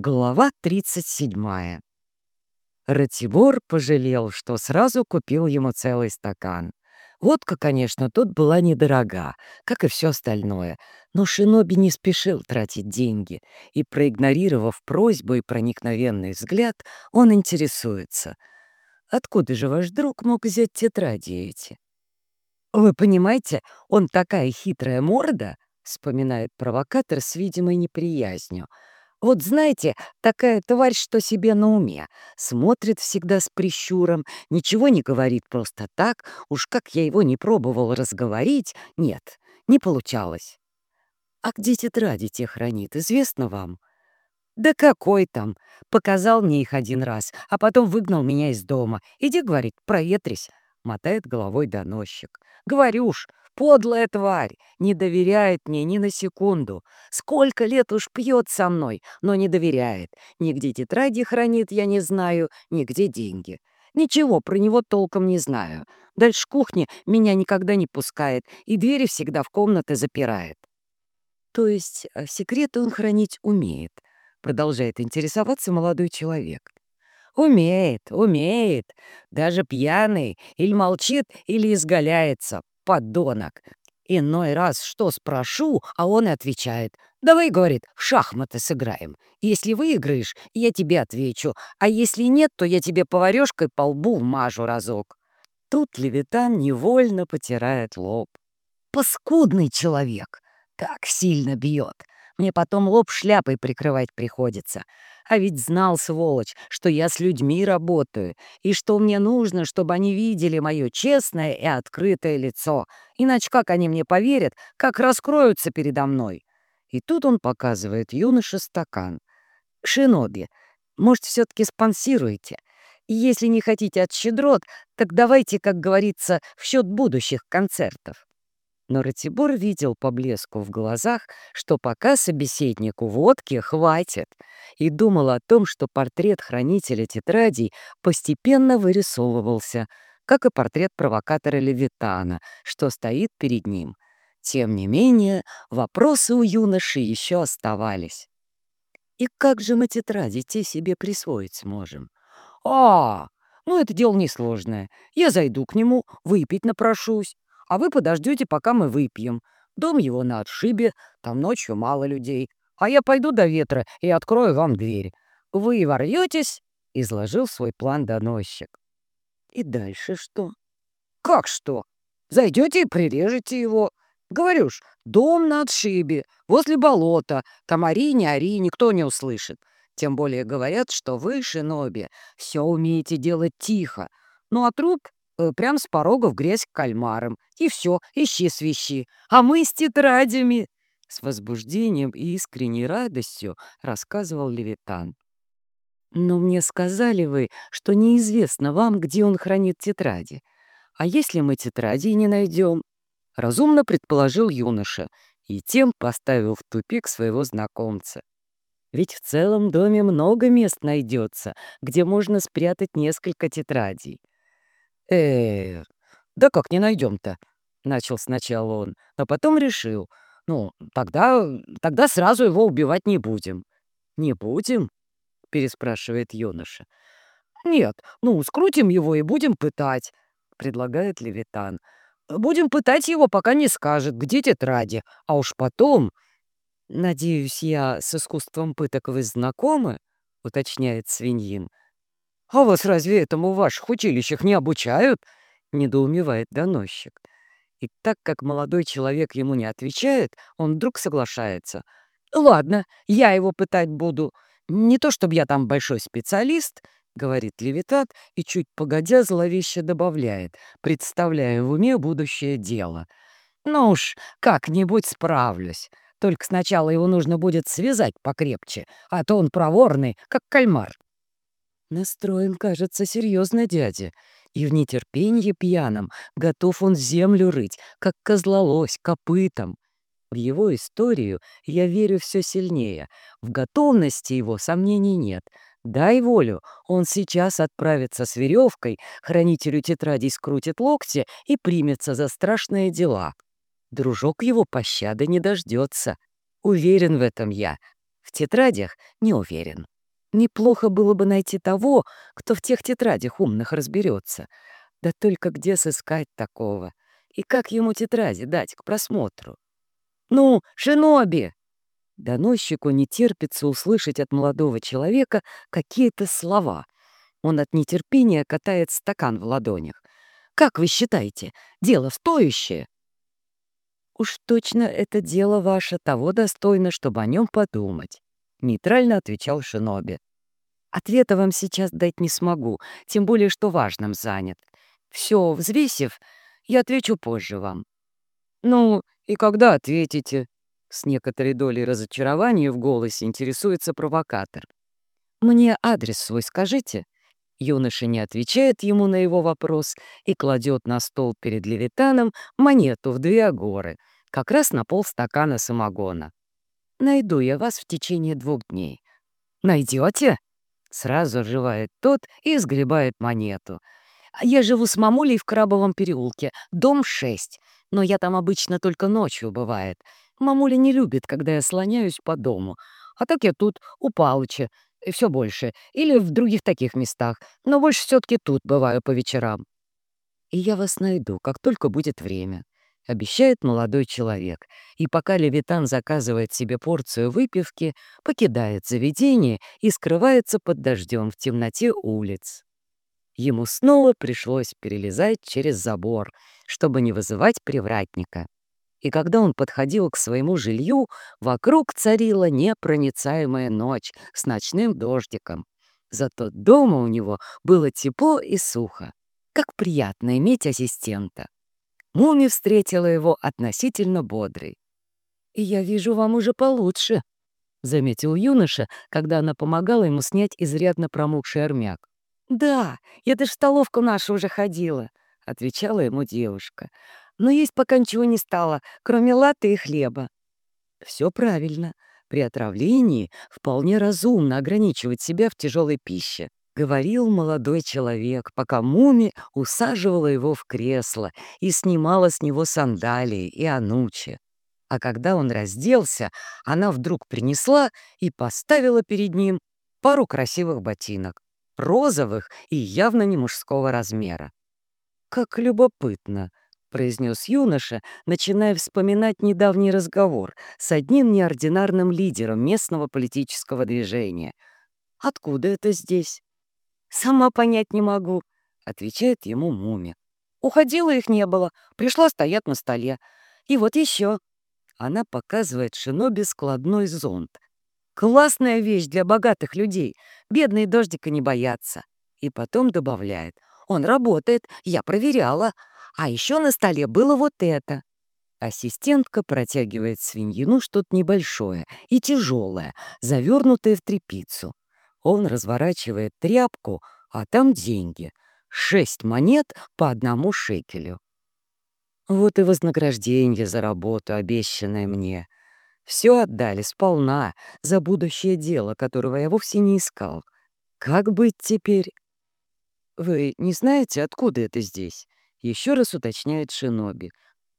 Глава 37. Ратибор пожалел, что сразу купил ему целый стакан. Водка, конечно, тут была недорога, как и все остальное, но Шиноби не спешил тратить деньги, и, проигнорировав просьбу и проникновенный взгляд, он интересуется. «Откуда же ваш друг мог взять тетради эти?» «Вы понимаете, он такая хитрая морда», — вспоминает провокатор с видимой неприязнью — вот знаете, такая тварь, что себе на уме. Смотрит всегда с прищуром, ничего не говорит просто так. Уж как я его не пробовал разговорить, нет, не получалось. А где тетради те хранит, известно вам? Да какой там? Показал мне их один раз, а потом выгнал меня из дома. Иди, говорит, проветрись. Мотает головой доносчик. Говорю ж, Подлая тварь, не доверяет мне ни на секунду. Сколько лет уж пьет со мной, но не доверяет. Нигде тетради хранит, я не знаю, нигде деньги. Ничего про него толком не знаю. Дальше кухни меня никогда не пускает и двери всегда в комнаты запирает. То есть э, секреты он хранить умеет, продолжает интересоваться молодой человек. Умеет, умеет. Даже пьяный или молчит, или изгаляется подонок. Иной раз что спрошу, а он и отвечает. «Давай, — говорит, — шахматы сыграем. Если выиграешь, я тебе отвечу, а если нет, то я тебе поварёшкой по лбу вмажу разок». Тут Левитан невольно потирает лоб. «Паскудный человек! Так сильно бьет. Мне потом лоб шляпой прикрывать приходится. А ведь знал, сволочь, что я с людьми работаю, и что мне нужно, чтобы они видели мое честное и открытое лицо. Иначе как они мне поверят, как раскроются передо мной? И тут он показывает юноше стакан. «Шиноби, может, все-таки спонсируете? Если не хотите от щедрот, так давайте, как говорится, в счет будущих концертов». Но Ратибор видел по блеску в глазах, что пока собеседнику водки хватит, и думал о том, что портрет хранителя тетрадей постепенно вырисовывался, как и портрет провокатора Левитана, что стоит перед ним. Тем не менее, вопросы у юноши еще оставались. «И как же мы тетради те себе присвоить можем?» «А, ну это дело несложное. Я зайду к нему, выпить напрошусь а вы подождете, пока мы выпьем. Дом его на отшибе, там ночью мало людей. А я пойду до ветра и открою вам дверь. Вы ворветесь, — изложил свой план доносчик. И дальше что? Как что? Зайдете и прирежете его. Говорю ж, дом на отшибе, возле болота. Там ори, не ори, никто не услышит. Тем более говорят, что вы, Шиноби, все умеете делать тихо. Ну а труп прям с порога в грязь к кальмарам. И все, ищи свищи. А мы с тетрадями!» С возбуждением и искренней радостью рассказывал Левитан. «Но мне сказали вы, что неизвестно вам, где он хранит тетради. А если мы тетради не найдем?» Разумно предположил юноша и тем поставил в тупик своего знакомца. Ведь в целом доме много мест найдется, где можно спрятать несколько тетрадей. Э, да как не найдем-то? Начал сначала он, но потом решил. Ну, тогда, тогда сразу его убивать не будем. Не будем? Переспрашивает юноша. Нет, ну, скрутим его и будем пытать, предлагает Левитан. Будем пытать его, пока не скажет, где тетради, а уж потом... Надеюсь, я с искусством пыток вы знакомы, уточняет свиньин. «А вас разве этому в ваших училищах не обучают?» — недоумевает доносчик. И так как молодой человек ему не отвечает, он вдруг соглашается. «Ладно, я его пытать буду. Не то чтобы я там большой специалист», — говорит Левитат и чуть погодя зловеще добавляет, представляя в уме будущее дело. «Ну уж, как-нибудь справлюсь. Только сначала его нужно будет связать покрепче, а то он проворный, как кальмар». Настроен, кажется, серьезно дядя. И в нетерпении пьяном готов он землю рыть, как козлолось, копытом. В его историю я верю все сильнее. В готовности его сомнений нет. Дай волю, он сейчас отправится с веревкой, хранителю тетрадей скрутит локти и примется за страшные дела. Дружок его пощады не дождется. Уверен в этом я. В тетрадях не уверен. Неплохо было бы найти того, кто в тех тетрадях умных разберется. Да только где сыскать такого? И как ему тетради дать к просмотру? «Ну, Шиноби!» Доносчику не терпится услышать от молодого человека какие-то слова. Он от нетерпения катает стакан в ладонях. «Как вы считаете, дело стоящее?» «Уж точно это дело ваше того достойно, чтобы о нем подумать», — нейтрально отвечал Шиноби. «Ответа вам сейчас дать не смогу, тем более, что важным занят. Все, взвесив, я отвечу позже вам». «Ну, и когда ответите?» С некоторой долей разочарования в голосе интересуется провокатор. «Мне адрес свой скажите». Юноша не отвечает ему на его вопрос и кладет на стол перед Левитаном монету в две агоры, как раз на полстакана самогона. «Найду я вас в течение двух дней». «Найдете?» Сразу оживает тот и сгребает монету. «Я живу с мамулей в Крабовом переулке, дом 6, но я там обычно только ночью бывает. Мамуля не любит, когда я слоняюсь по дому. А так я тут, у Палыча, и все больше. Или в других таких местах. Но больше все-таки тут бываю по вечерам. И я вас найду, как только будет время. — обещает молодой человек, и пока Левитан заказывает себе порцию выпивки, покидает заведение и скрывается под дождем в темноте улиц. Ему снова пришлось перелезать через забор, чтобы не вызывать привратника и когда он подходил к своему жилью, вокруг царила непроницаемая ночь с ночным дождиком. Зато дома у него было тепло и сухо. Как приятно иметь ассистента. Муми встретила его относительно бодрый. «И я вижу, вам уже получше», — заметил юноша, когда она помогала ему снять изрядно промокший армяк. «Да, я даже в столовку нашу уже ходила», — отвечала ему девушка но есть пока ничего не стало, кроме латы и хлеба. Все правильно. При отравлении вполне разумно ограничивать себя в тяжелой пище, говорил молодой человек, пока Муми усаживала его в кресло и снимала с него сандалии и анучи. А когда он разделся, она вдруг принесла и поставила перед ним пару красивых ботинок, розовых и явно не мужского размера. Как любопытно, — произнес юноша, начиная вспоминать недавний разговор с одним неординарным лидером местного политического движения. «Откуда это здесь?» «Сама понять не могу», — отвечает ему Муми. «Уходила их не было, пришла стоять на столе. И вот еще». Она показывает Шиноби складной зонт. «Классная вещь для богатых людей. Бедные дождика не боятся». И потом добавляет. «Он работает, я проверяла. А еще на столе было вот это. Ассистентка протягивает свиньину что-то небольшое и тяжелое, завернутое в тряпицу. Он разворачивает тряпку, а там деньги. Шесть монет по одному шекелю. Вот и вознаграждение за работу, обещанное мне. Все отдали сполна за будущее дело, которого я вовсе не искал. Как быть теперь? Вы не знаете, откуда это здесь? Еще раз уточняет Шиноби.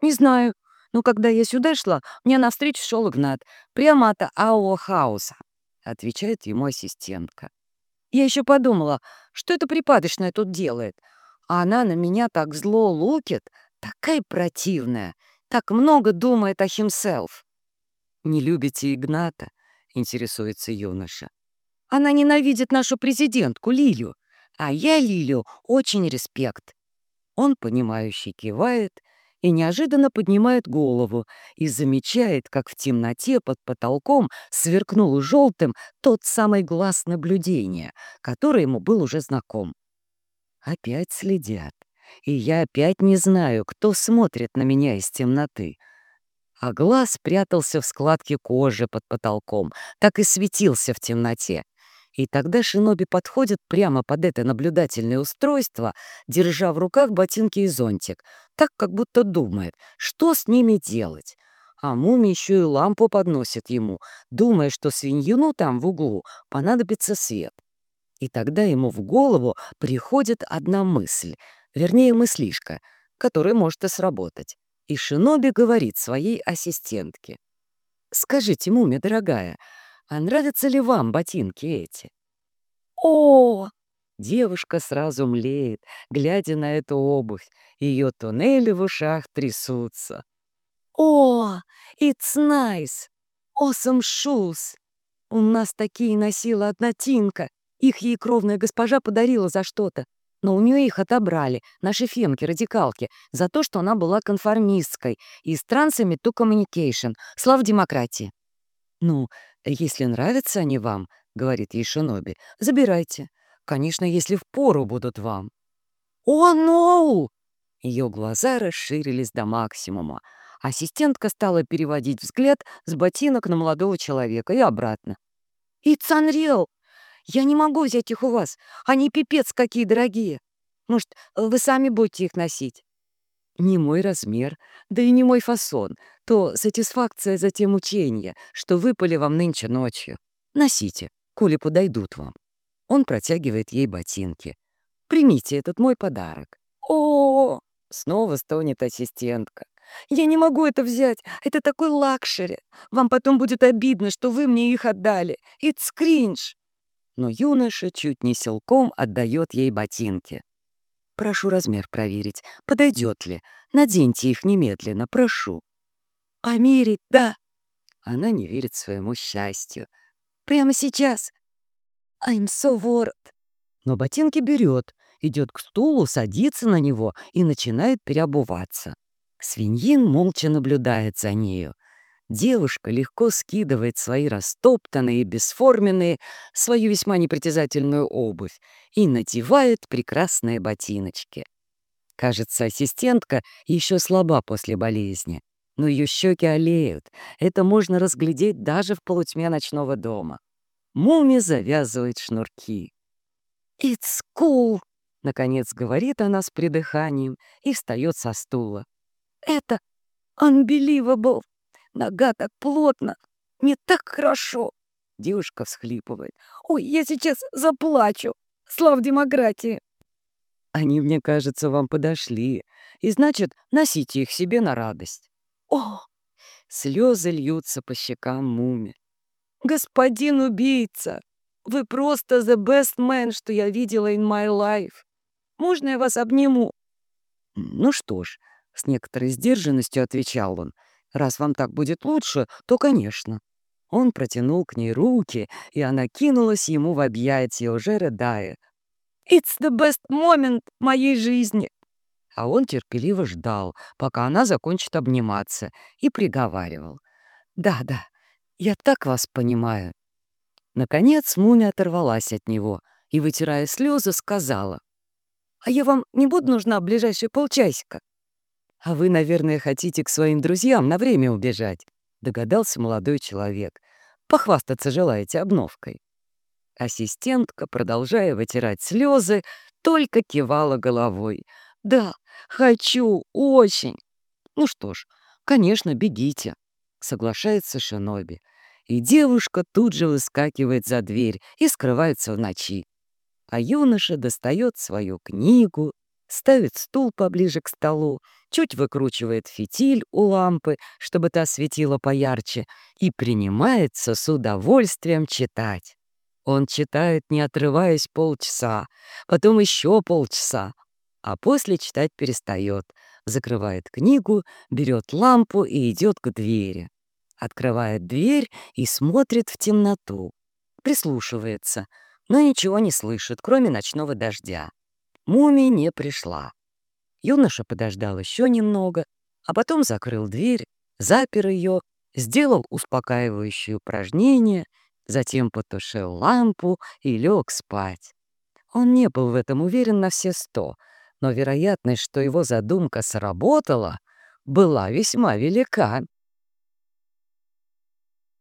«Не знаю, но когда я сюда шла, мне навстречу шел Игнат, прямо от our house а», — отвечает ему ассистентка. Я еще подумала, что это припадочная тут делает. А она на меня так зло look ит, такая противная, так много думает о himself. «Не любите Игната?» — интересуется юноша. «Она ненавидит нашу президентку Лилю, а я Лилю очень респект. Он, понимающий, кивает и неожиданно поднимает голову и замечает, как в темноте под потолком сверкнул желтым тот самый глаз наблюдения, который ему был уже знаком. Опять следят, и я опять не знаю, кто смотрит на меня из темноты. А глаз прятался в складке кожи под потолком, так и светился в темноте. И тогда Шиноби подходит прямо под это наблюдательное устройство, держа в руках ботинки и зонтик, так как будто думает, что с ними делать. А Муми еще и лампу подносит ему, думая, что свиньину там в углу понадобится свет. И тогда ему в голову приходит одна мысль, вернее мыслишка, которая может и сработать. И Шиноби говорит своей ассистентке. «Скажите, Муми, дорогая, — а нравятся ли вам ботинки эти?» «О!» Девушка сразу млеет, глядя на эту обувь. Ее туннели в ушах трясутся. «О! It's nice! Awesome shoes!» У нас такие носила одна Тинка. Их ей кровная госпожа подарила за что-то. Но у нее их отобрали, наши фемки-радикалки, за то, что она была конформисткой и с трансами to communication, слав демократии. «Ну, если нравятся они вам, — говорит ей Шиноби, — забирайте. Конечно, если в пору будут вам». «О, no!» Ее глаза расширились до максимума. Ассистентка стала переводить взгляд с ботинок на молодого человека и обратно. «It's unreal! Я не могу взять их у вас. Они пипец какие дорогие. Может, вы сами будете их носить?» «Не мой размер, да и не мой фасон. То сатисфакция за те мучения, что выпали вам нынче ночью. Носите, коли подойдут вам». Он протягивает ей ботинки. «Примите этот мой подарок». «О!» — снова стонет ассистентка. «Я не могу это взять. Это такой luxury. Вам потом будет обидно, что вы мне их отдали. It's cringe». Но юноша чуть не силком отдает ей ботинки. «Прошу размер проверить. Подойдет ли? Наденьте их немедленно, прошу». «Померить, да». Она не верит своему счастью. «Прямо сейчас. I'm so worried». Но ботинки берет, идет к стулу, садится на него и начинает переобуваться. Свиньин молча наблюдает за нею. Девушка легко скидывает свои растоптанные, бесформенные, свою весьма непритязательную обувь и надевает прекрасные ботиночки. Кажется, ассистентка еще слаба после болезни, но ее щеки олеют. Это можно разглядеть даже в полутьме ночного дома. Муми завязывает шнурки. «It's cool», — наконец говорит она с придыханием и встает со стула. «Это unbelievable». Нога так плотно. Мне так хорошо. Девушка всхлипывает. Ой, я сейчас заплачу. Слав демократии. Они, мне кажется, вам подошли. И значит, носите их себе на радость. О! Слезы льются по щекам муми. Господин убийца, вы просто the best man, что я видела in my life. Можно я вас обниму? Ну что ж, с некоторой сдержанностью отвечал он. Раз вам так будет лучше, то, конечно». Он протянул к ней руки, и она кинулась ему в объятия, уже рыдая. «It's the best moment моей жизни!» А он терпеливо ждал, пока она закончит обниматься, и приговаривал. «Да-да, я так вас понимаю». Наконец Мумия оторвалась от него и, вытирая слезы, сказала. «А я вам не буду нужна ближайшие полчасика?» «А вы, наверное, хотите к своим друзьям на время убежать», — догадался молодой человек. «Похвастаться желаете обновкой». Ассистентка, продолжая вытирать слезы, только кивала головой. «Да, хочу, очень». «Ну что ж, конечно, бегите», — соглашается Шиноби. И девушка тут же выскакивает за дверь и скрывается в ночи. А юноша достает свою книгу, ставит стул поближе к столу, чуть выкручивает фитиль у лампы, чтобы та светила поярче, и принимается с удовольствием читать. Он читает, не отрываясь, полчаса, потом еще полчаса, а после читать перестает, закрывает книгу, берет лампу и идет к двери. Открывает дверь и смотрит в темноту. Прислушивается, но ничего не слышит, кроме ночного дождя. Мумия не пришла. Юноша подождал еще немного, а потом закрыл дверь, запер ее, сделал успокаивающее упражнение, затем потушил лампу и лег спать. Он не был в этом уверен на все сто, но вероятность, что его задумка сработала, была весьма велика.